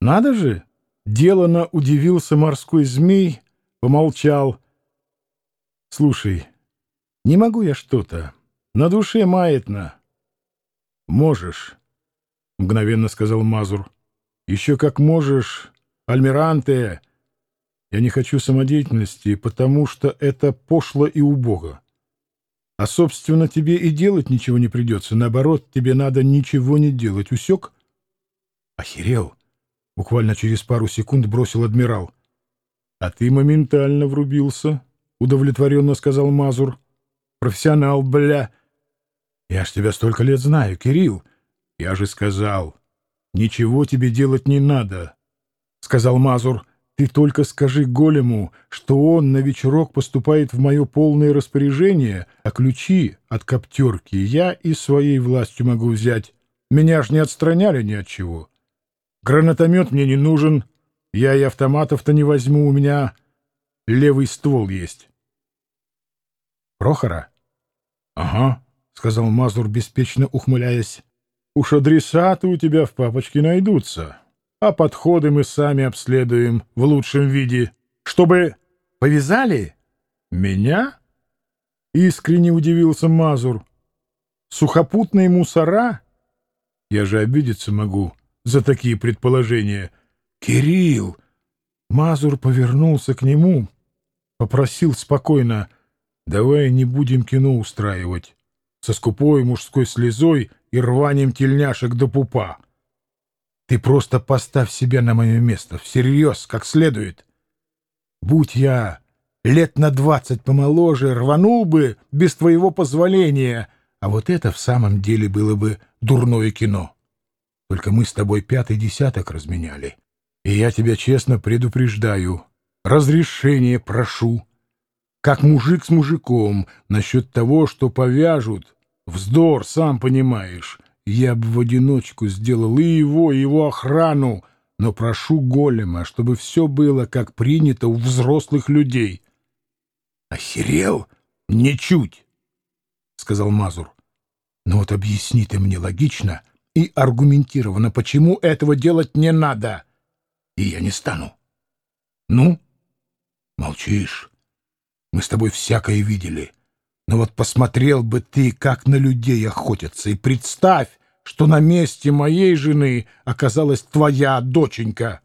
Надо же! Делано удивился морской змей, помолчал. Слушай, не могу я что-то. На душе маятно. Можешь, мгновенно сказал Мазур. Еще как можешь, Альмиранте. Я не хочу самодеятельности, потому что это пошло и убого. А, собственно, тебе и делать ничего не придется. Наоборот, тебе надо ничего не делать. Усек? Охерел. Буквально через пару секунд бросил адмирал. А ты моментально врубился, удовлетворенно сказал Мазур. Профессионал, бля. Я ж тебя столько лет знаю, Кирилл. Я же сказал, ничего тебе делать не надо, сказал Мазур. Ты только скажи голему, что он на вечерок поступает в мое полное распоряжение, а ключи от коптерки я и своей властью могу взять. Меня ж не отстраняли ни от чего. Гранатомет мне не нужен, я и автоматов-то не возьму, у меня левый ствол есть. Прохора? — Ага, — сказал Мазур, беспечно ухмыляясь. — Уж адресаты у тебя в папочке найдутся а подходы мы сами обследуем в лучшем виде, чтобы... Повязали? Меня? Искренне удивился Мазур. Сухопутные мусора? Я же обидеться могу за такие предположения. Кирилл! Мазур повернулся к нему, попросил спокойно, давай не будем кино устраивать со скупой мужской слезой и рванием тельняшек до пупа. Ты просто поставь себя на мое место, всерьез, как следует. Будь я лет на двадцать помоложе, рванул бы без твоего позволения, а вот это в самом деле было бы дурное кино. Только мы с тобой пятый десяток разменяли, и я тебя честно предупреждаю, разрешение прошу, как мужик с мужиком, насчет того, что повяжут, вздор, сам понимаешь». Я бы в одиночку сделал и его, и его охрану, но прошу голема, чтобы все было, как принято у взрослых людей. — Охерел? Ничуть, — сказал Мазур. — Но вот объясни ты мне логично и аргументированно, почему этого делать не надо, и я не стану. — Ну? — Молчишь. Мы с тобой всякое видели. Но вот посмотрел бы ты, как на людей охотятся, и представь, что на месте моей жены оказалась твоя доченька.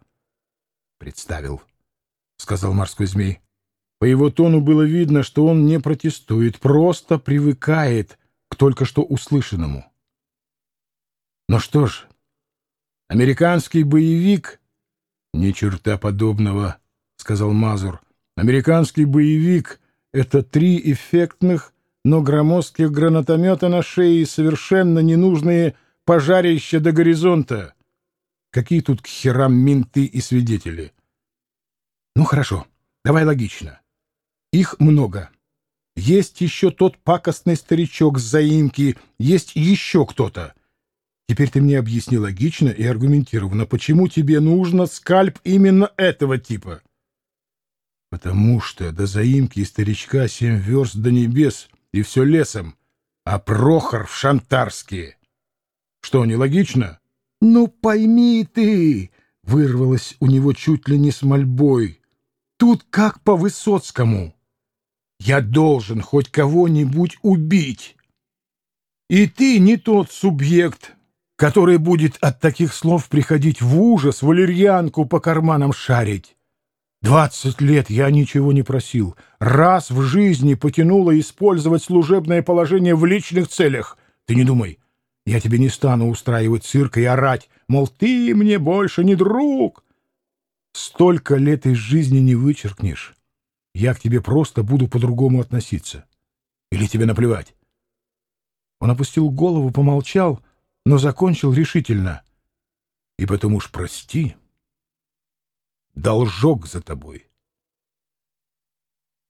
— Представил, — сказал морской змей. По его тону было видно, что он не протестует, просто привыкает к только что услышанному. Ну что ж, американский боевик... — Ни черта подобного, — сказал Мазур. — Американский боевик — это три эффектных, но громоздких гранатомета на шее и совершенно ненужные пожарище до горизонта. Какие тут к херам менты и свидетели? Ну, хорошо, давай логично. Их много. Есть еще тот пакостный старичок с заимки, есть еще кто-то. Теперь ты мне объясни логично и аргументированно, почему тебе нужно скальп именно этого типа. Потому что до заимки старичка семь верст до небес, и все лесом, а Прохор в Шантарске. Что, нелогично? — Ну, пойми ты! — вырвалось у него чуть ли не с мольбой. — Тут как по Высоцкому. Я должен хоть кого-нибудь убить. И ты не тот субъект, который будет от таких слов приходить в ужас, валерьянку по карманам шарить. Двадцать лет я ничего не просил. Раз в жизни потянуло использовать служебное положение в личных целях. Ты не думай, я тебе не стану устраивать цирк и орать, мол, ты мне больше не друг. Столько лет из жизни не вычеркнешь. Я к тебе просто буду по-другому относиться. Или тебе наплевать?» Он опустил голову, помолчал, но закончил решительно. «И потом уж прости. Должок за тобой».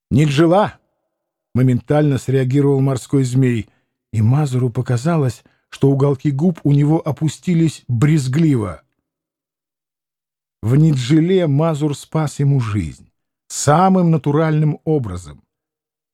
«Не жила!» — моментально среагировал морской змей, и Мазуру показалось, что уголки губ у него опустились брезгливо. В Ниджиле Мазур спас ему жизнь самым натуральным образом.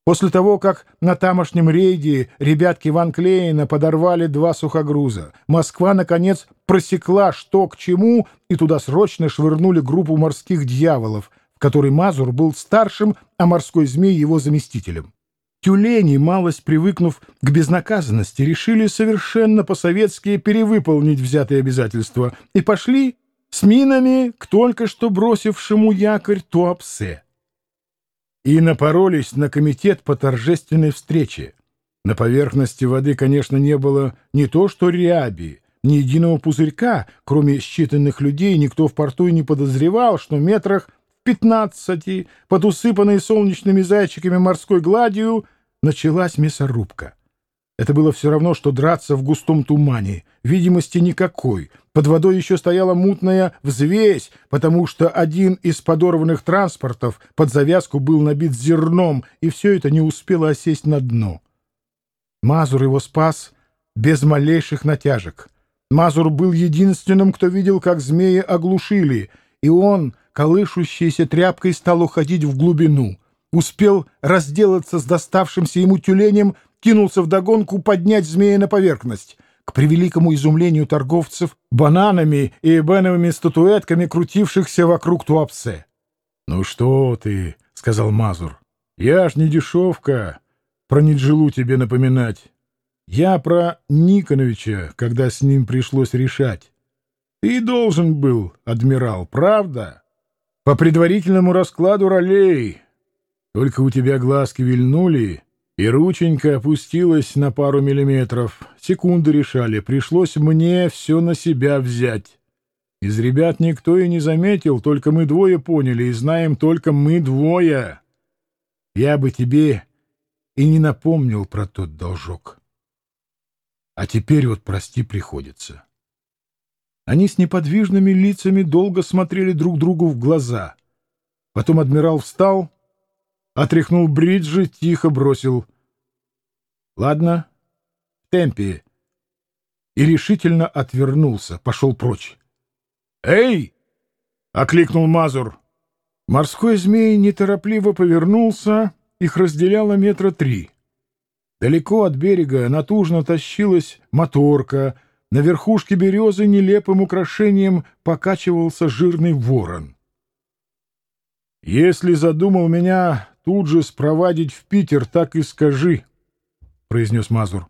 После того, как на тамошнем рейде ребятки Ван Клейна подорвали два сухогруза, Москва, наконец, просекла, что к чему, и туда срочно швырнули группу морских дьяволов, в которой Мазур был старшим, а морской змей его заместителем. Тюлени, малость привыкнув к безнаказанности, решили совершенно по-советски перевыполнить взятые обязательства и пошли с минами к только что бросившему якорь Туапсе и напоролись на комитет по торжественной встрече. На поверхности воды, конечно, не было не то что ряби, ни единого пузырька, кроме считанных людей, никто в порту и не подозревал, что метрах в пятнадцати, под усыпанной солнечными зайчиками морской гладью, началась мясорубка. Это было все равно, что драться в густом тумане. Видимости никакой. Под водой еще стояла мутная взвесь, потому что один из подорванных транспортов под завязку был набит зерном, и все это не успело осесть на дно. Мазур его спас без малейших натяжек. Мазур был единственным, кто видел, как змеи оглушили, и он, колышущейся тряпкой, стал уходить в глубину. Успел разделаться с доставшимся ему тюленем — кинулся вдогонку поднять змея на поверхность. К превеликому изумлению торговцев бананами и эбеновыми статуэтками, крутившихся вокруг Туапсе. — Ну что ты, — сказал Мазур, — я ж не дешевка, про Ниджилу тебе напоминать. Я про Никоновича, когда с ним пришлось решать. Ты должен был, адмирал, правда? По предварительному раскладу ролей. Только у тебя глазки вильнули, и рученька опустилась на пару миллиметров. Секунды решали, пришлось мне все на себя взять. Из ребят никто и не заметил, только мы двое поняли, и знаем только мы двое. Я бы тебе и не напомнил про тот должок. А теперь вот прости приходится. Они с неподвижными лицами долго смотрели друг другу в глаза. Потом адмирал встал отряхнул бриджи, тихо бросил «Ладно, в темпе» и решительно отвернулся, пошел прочь. «Эй!» — окликнул Мазур. Морской змей неторопливо повернулся, их разделяло метра три. Далеко от берега натужно тащилась моторка, на верхушке березы нелепым украшением покачивался жирный ворон. «Если задумал меня тут же спровадить в Питер, так и скажи», — произнес Мазур.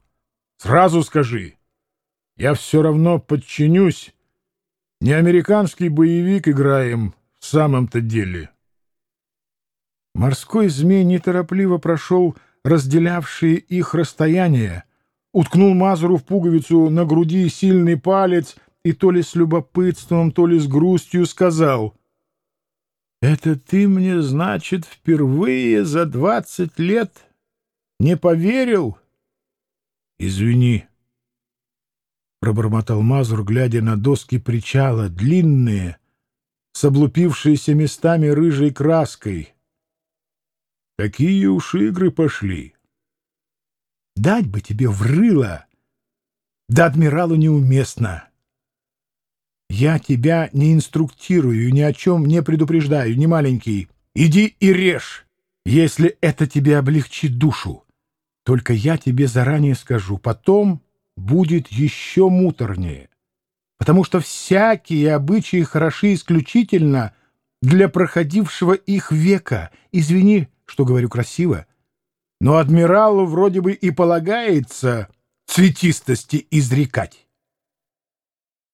«Сразу скажи. Я все равно подчинюсь. Не американский боевик играем в самом-то деле». Морской змей неторопливо прошел разделявшие их расстояние, уткнул Мазуру в пуговицу на груди сильный палец и то ли с любопытством, то ли с грустью сказал — это ты мне, значит, впервые за двадцать лет не поверил? Извини, — пробормотал Мазур, глядя на доски причала, длинные, с облупившейся местами рыжей краской. Какие уж игры пошли. Дать бы тебе врыло, да адмиралу неуместно. Я тебя не инструктирую, ни о чем не предупреждаю, не маленький. Иди и режь, если это тебе облегчит душу. Только я тебе заранее скажу, потом будет еще муторнее. Потому что всякие обычаи хороши исключительно для проходившего их века. Извини, что говорю красиво, но адмиралу вроде бы и полагается цветистости изрекать.